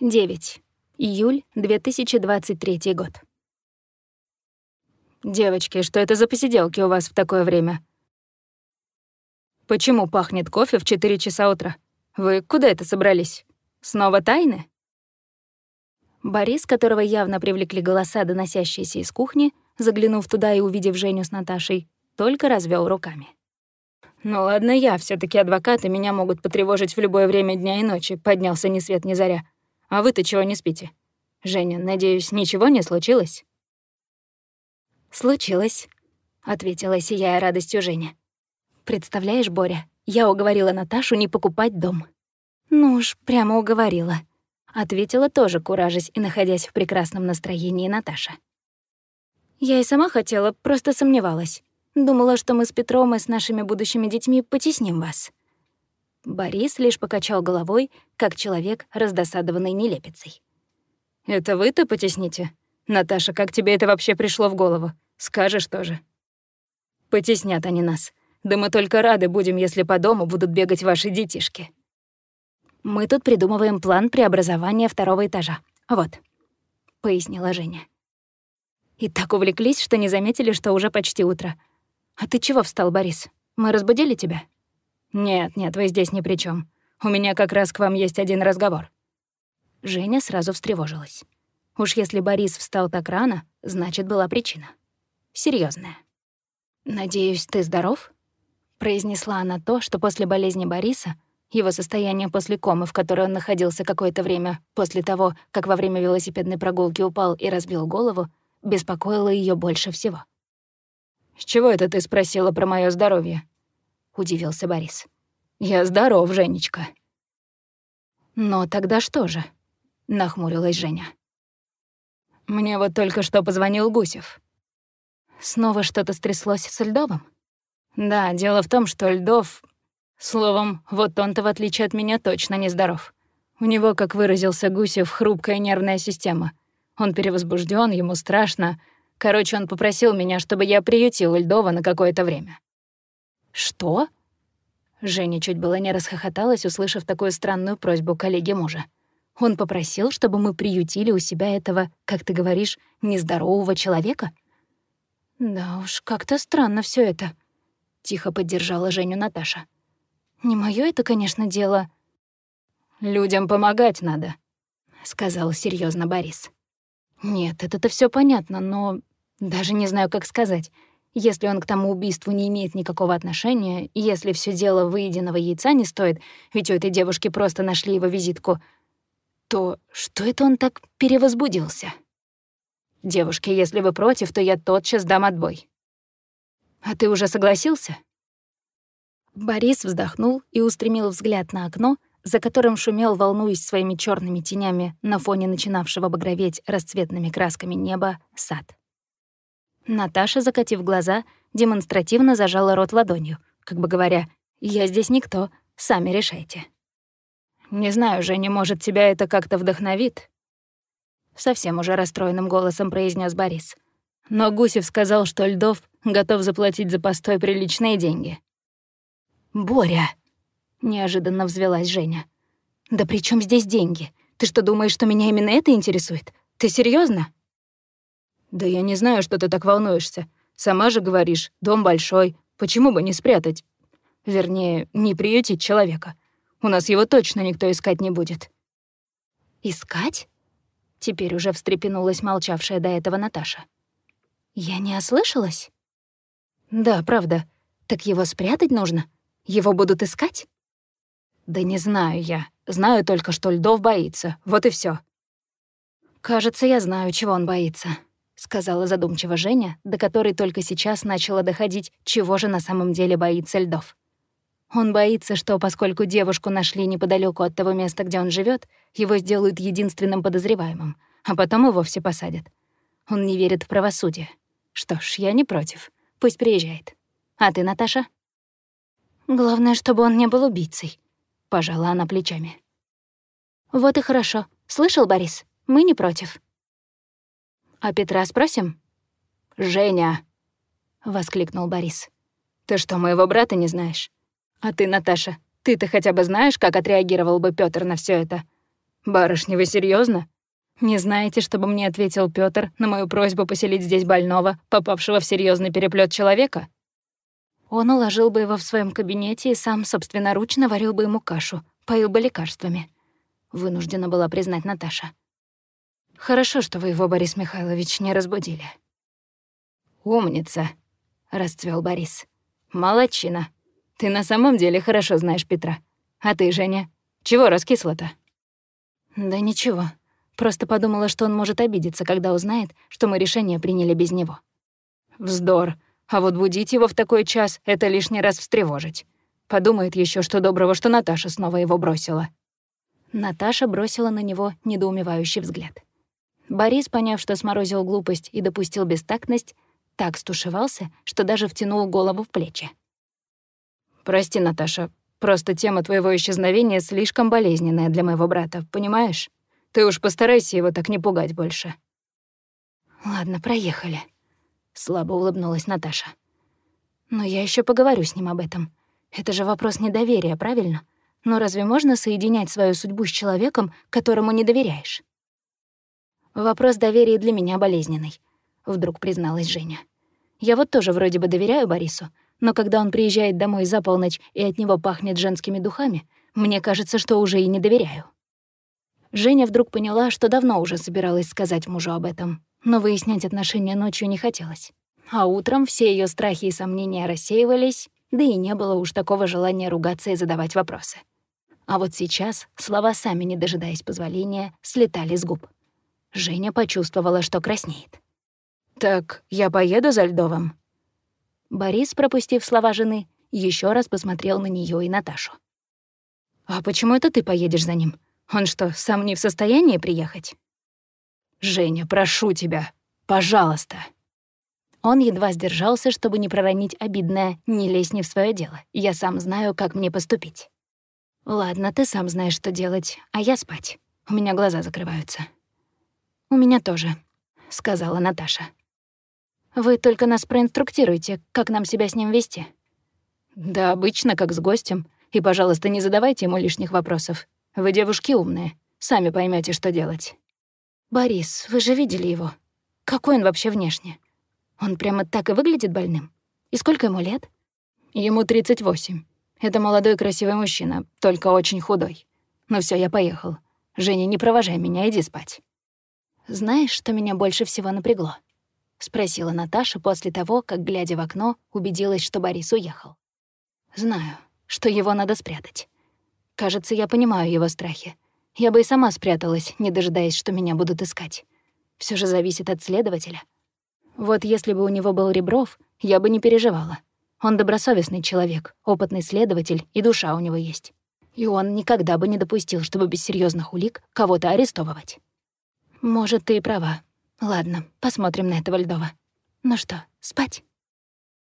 9. Июль 2023 год. «Девочки, что это за посиделки у вас в такое время? Почему пахнет кофе в 4 часа утра? Вы куда это собрались? Снова тайны?» Борис, которого явно привлекли голоса, доносящиеся из кухни, заглянув туда и увидев Женю с Наташей, только развел руками. «Ну ладно, я все таки адвокат, и меня могут потревожить в любое время дня и ночи», поднялся ни свет ни заря. А вы-то чего не спите? Женя, надеюсь, ничего не случилось?» «Случилось», — ответила, сияя радостью Женя. «Представляешь, Боря, я уговорила Наташу не покупать дом». «Ну уж, прямо уговорила», — ответила тоже, куражась и находясь в прекрасном настроении Наташа. «Я и сама хотела, просто сомневалась. Думала, что мы с Петром и с нашими будущими детьми потесним вас». Борис лишь покачал головой, как человек, раздосадованный нелепицей. «Это вы-то потесните? Наташа, как тебе это вообще пришло в голову? Скажешь тоже». «Потеснят они нас. Да мы только рады будем, если по дому будут бегать ваши детишки». «Мы тут придумываем план преобразования второго этажа. Вот», — пояснила Женя. И так увлеклись, что не заметили, что уже почти утро. «А ты чего встал, Борис? Мы разбудили тебя?» «Нет, нет, вы здесь ни при чем. У меня как раз к вам есть один разговор». Женя сразу встревожилась. Уж если Борис встал так рано, значит, была причина. Серьезная. «Надеюсь, ты здоров?» Произнесла она то, что после болезни Бориса, его состояние после комы, в которой он находился какое-то время после того, как во время велосипедной прогулки упал и разбил голову, беспокоило ее больше всего. «С чего это ты спросила про мое здоровье?» — удивился Борис. «Я здоров, Женечка». «Но тогда что же?» — нахмурилась Женя. «Мне вот только что позвонил Гусев». «Снова что-то стряслось с Льдовым?» «Да, дело в том, что Льдов... Словом, вот он-то, в отличие от меня, точно не здоров. У него, как выразился Гусев, хрупкая нервная система. Он перевозбужден, ему страшно. Короче, он попросил меня, чтобы я приютил Льдова на какое-то время. «Что?» Женя чуть было не расхохоталась, услышав такую странную просьбу коллеги мужа. Он попросил, чтобы мы приютили у себя этого, как ты говоришь, нездорового человека? Да уж, как-то странно все это. Тихо поддержала Женю Наташа. Не мое это, конечно, дело. Людям помогать надо, сказал серьезно Борис. Нет, это-то все понятно, но даже не знаю, как сказать. Если он к тому убийству не имеет никакого отношения, если все дело выеденного яйца не стоит, ведь у этой девушки просто нашли его визитку, то что это он так перевозбудился? Девушки, если вы против, то я тотчас дам отбой. А ты уже согласился? Борис вздохнул и устремил взгляд на окно, за которым шумел, волнуясь своими черными тенями на фоне начинавшего багроветь расцветными красками неба, сад. Наташа, закатив глаза, демонстративно зажала рот ладонью, как бы говоря, «Я здесь никто, сами решайте». «Не знаю, Женя, может, тебя это как-то вдохновит?» Совсем уже расстроенным голосом произнес Борис. Но Гусев сказал, что Льдов готов заплатить за постой приличные деньги. «Боря!» — неожиданно взвелась Женя. «Да при чем здесь деньги? Ты что, думаешь, что меня именно это интересует? Ты серьезно? «Да я не знаю, что ты так волнуешься. Сама же говоришь, дом большой, почему бы не спрятать? Вернее, не приютить человека. У нас его точно никто искать не будет». «Искать?» Теперь уже встрепенулась молчавшая до этого Наташа. «Я не ослышалась?» «Да, правда. Так его спрятать нужно? Его будут искать?» «Да не знаю я. Знаю только, что Льдов боится. Вот и все. «Кажется, я знаю, чего он боится», — сказала задумчиво Женя, до которой только сейчас начала доходить, чего же на самом деле боится Льдов. Он боится, что поскольку девушку нашли неподалеку от того места, где он живет, его сделают единственным подозреваемым, а потом и вовсе посадят. Он не верит в правосудие. Что ж, я не против. Пусть приезжает. А ты, Наташа? Главное, чтобы он не был убийцей. Пожала она плечами. Вот и хорошо. Слышал, Борис? Мы не против. «А Петра спросим?» «Женя!» — воскликнул Борис. «Ты что, моего брата не знаешь? А ты, Наташа, ты-то хотя бы знаешь, как отреагировал бы Пётр на все это? Барышня, вы серьезно? Не знаете, чтобы мне ответил Пётр на мою просьбу поселить здесь больного, попавшего в серьезный переплет человека? Он уложил бы его в своем кабинете и сам собственноручно варил бы ему кашу, поил бы лекарствами. Вынуждена была признать Наташа. Хорошо, что вы его, Борис Михайлович, не разбудили. «Умница», — расцвел Борис. «Молодчина. Ты на самом деле хорошо знаешь Петра. А ты, Женя, чего раскисла-то?» «Да ничего. Просто подумала, что он может обидеться, когда узнает, что мы решение приняли без него». «Вздор. А вот будить его в такой час — это лишний раз встревожить. Подумает еще, что доброго, что Наташа снова его бросила». Наташа бросила на него недоумевающий взгляд. Борис, поняв, что сморозил глупость и допустил бестактность, так стушевался, что даже втянул голову в плечи. «Прости, Наташа, просто тема твоего исчезновения слишком болезненная для моего брата, понимаешь? Ты уж постарайся его так не пугать больше». «Ладно, проехали», — слабо улыбнулась Наташа. «Но я еще поговорю с ним об этом. Это же вопрос недоверия, правильно? Но разве можно соединять свою судьбу с человеком, которому не доверяешь?» «Вопрос доверия для меня болезненный», — вдруг призналась Женя. «Я вот тоже вроде бы доверяю Борису, но когда он приезжает домой за полночь и от него пахнет женскими духами, мне кажется, что уже и не доверяю». Женя вдруг поняла, что давно уже собиралась сказать мужу об этом, но выяснять отношения ночью не хотелось. А утром все ее страхи и сомнения рассеивались, да и не было уж такого желания ругаться и задавать вопросы. А вот сейчас слова, сами не дожидаясь позволения, слетали с губ. Женя почувствовала, что краснеет. «Так я поеду за Льдовым?» Борис, пропустив слова жены, еще раз посмотрел на нее и Наташу. «А почему это ты поедешь за ним? Он что, сам не в состоянии приехать? Женя, прошу тебя, пожалуйста. Он едва сдержался, чтобы не проронить обидное «не лезь не в свое дело, я сам знаю, как мне поступить». «Ладно, ты сам знаешь, что делать, а я спать. У меня глаза закрываются». «У меня тоже», — сказала Наташа. «Вы только нас проинструктируйте, как нам себя с ним вести». «Да обычно, как с гостем. И, пожалуйста, не задавайте ему лишних вопросов. Вы девушки умные, сами поймете, что делать». «Борис, вы же видели его. Какой он вообще внешне? Он прямо так и выглядит больным? И сколько ему лет?» «Ему 38. Это молодой красивый мужчина, только очень худой. Ну все, я поехал. Женя, не провожай меня, иди спать». «Знаешь, что меня больше всего напрягло?» — спросила Наташа после того, как, глядя в окно, убедилась, что Борис уехал. «Знаю, что его надо спрятать. Кажется, я понимаю его страхи. Я бы и сама спряталась, не дожидаясь, что меня будут искать. Все же зависит от следователя. Вот если бы у него был Ребров, я бы не переживала. Он добросовестный человек, опытный следователь, и душа у него есть. И он никогда бы не допустил, чтобы без серьезных улик кого-то арестовывать. Может, ты и права. Ладно, посмотрим на этого Льдова. Ну что, спать?